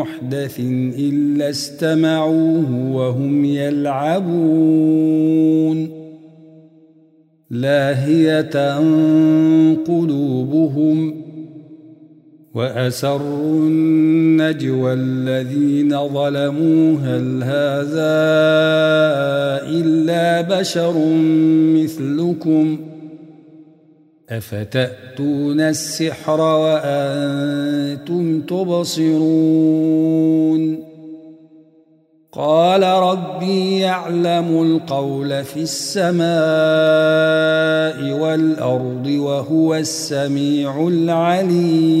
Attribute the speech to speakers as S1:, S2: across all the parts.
S1: محدث إلا استمعوه وهم يلعبون. لاهية قلوبهم وأسروا النجوى الذين ظلموا. هل هذا إلا بشر مثلكم ۖ؟ أفتأتون السحر وأنتم تبصرون؟ قال ربي يعلم القول في السماء والأرض وهو السميع العليم.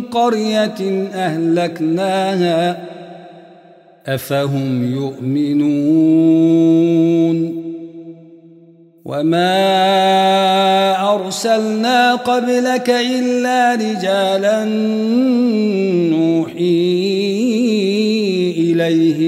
S1: قرية أهلكناها أفهم يؤمنون؟ وما أرسلنا قبلك إلا رجالا نوحي إليهم.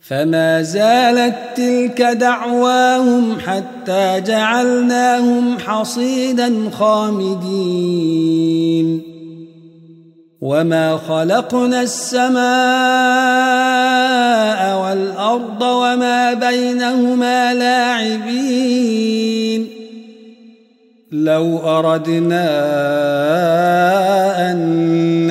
S1: فما زالت تلك دعواهم حتى جعلناهم حصيدا خامدين. وما خلقنا السماء والأرض وما بينهما لاعبين. لو أردنا أن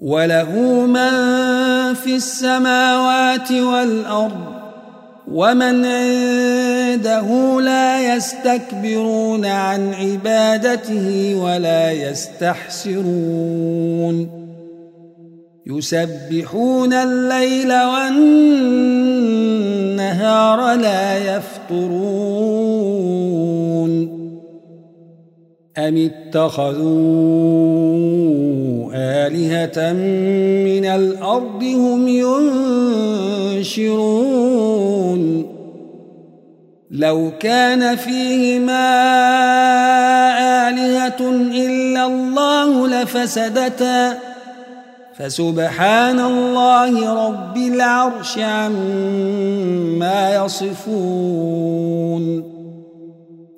S1: وله من في السماوات والأرض ومن عنده لا يستكبرون عن عبادته ولا يستحسرون. يسبحون الليل والنهار لا يفترون أم اتخذوا آلهة من الأرض هم ينشرون. لو كان فيهما آلهة إلا الله لفسدتا. فسبحان الله رب العرش عما يصفون.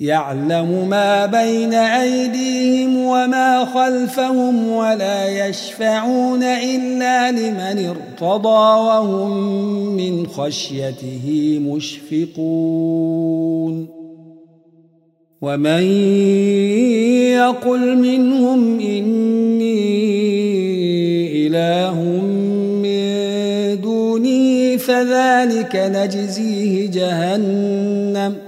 S1: يعلم ما بين أيديهم وما خلفهم ولا يشفعون إلا لمن ارتضى وهم من خشيته مشفقون. ومن يقل منهم إني إله من دونه فذلك نجزيه جهنم.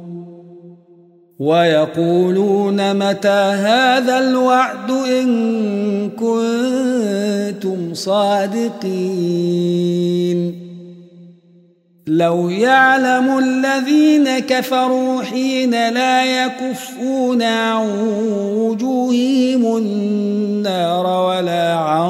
S1: ويقولون متى هذا الوعد إن كنتم صادقين. لو يعلم الذين كفروا حين لا يكفون عن وجوههم النار ولا عن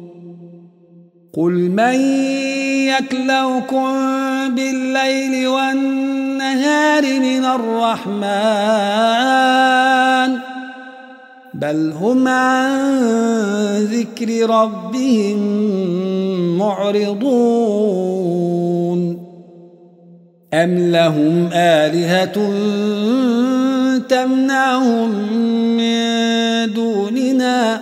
S1: قل من يكلوكم بالليل والنهار من الرحمن بل هم عن ذكر ربهم معرضون أم لهم آلهة تمنعهم من دوننا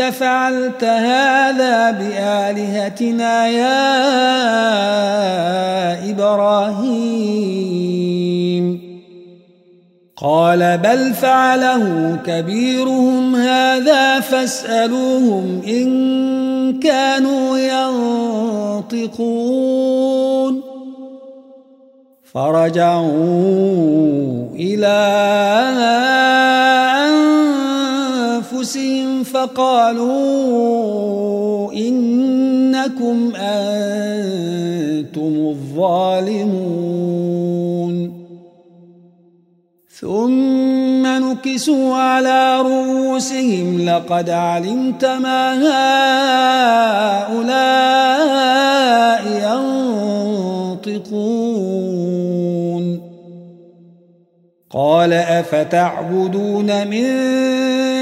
S1: فعلت هذا بآلهتنا يا إبراهيم. قال بل فعله كبيرهم هذا فاسألوهم إن كانوا ينطقون. فرجعوا إلى فقالوا إنكم أنتم الظالمون. ثم نكسوا على رؤوسهم لقد علمت ما هؤلاء ينطقون. قال أفتعبدون من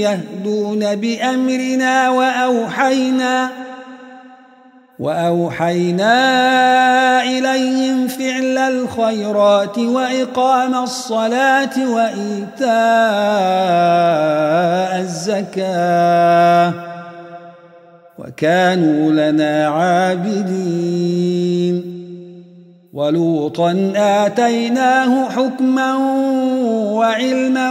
S1: يهدون بأمرنا وأوحينا وأوحينا إليهم فعل الخيرات وإقام الصلاة وإيتاء الزكاة وكانوا لنا عابدين ولوطا آتيناه حكما وعلما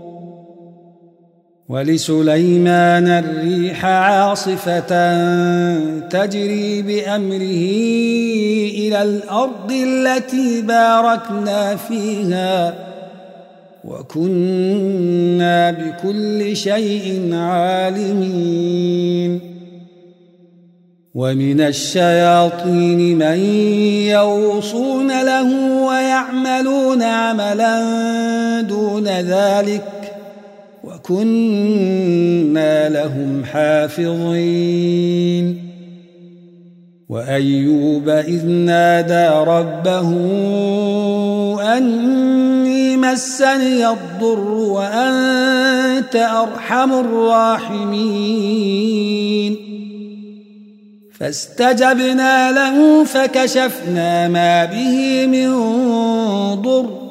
S1: ولسليمان الريح عاصفة تجري بأمره إلى الأرض التي باركنا فيها وكنا بكل شيء عالمين. ومن الشياطين من يوصون له ويعملون عملا دون ذلك وكنا لهم حافظين. وأيوب إذ نادى ربه أني مسني الضر وأنت أرحم الراحمين. فاستجبنا له فكشفنا ما به من ضر.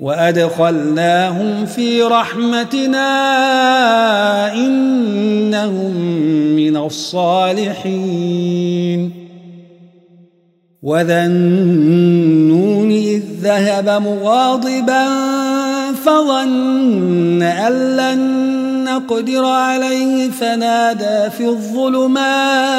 S1: وأدخلناهم في رحمتنا إنهم من الصالحين وذا النون إذ ذهب مغاضبا فظن أن لن نقدر عليه فنادى في الظلمات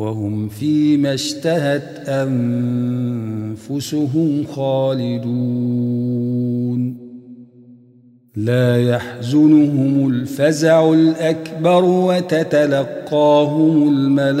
S1: وهم فيما اشتهت أنفسهم خالدون. لا يحزنهم الفزع الأكبر وتتلقاهم الملائكة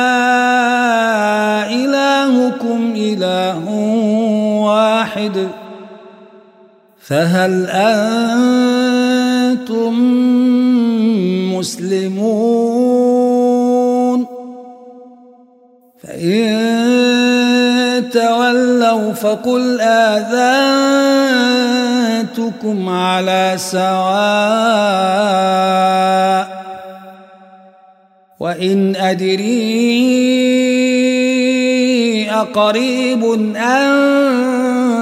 S1: واحد فهل أنتم مسلمون؟ فإن تولوا فقل آذنتكم على سواء وإن أدري أقريب أم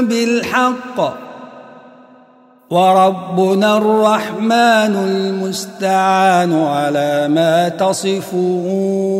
S1: بالحق. وربنا الرحمن المستعان على ما تصفون.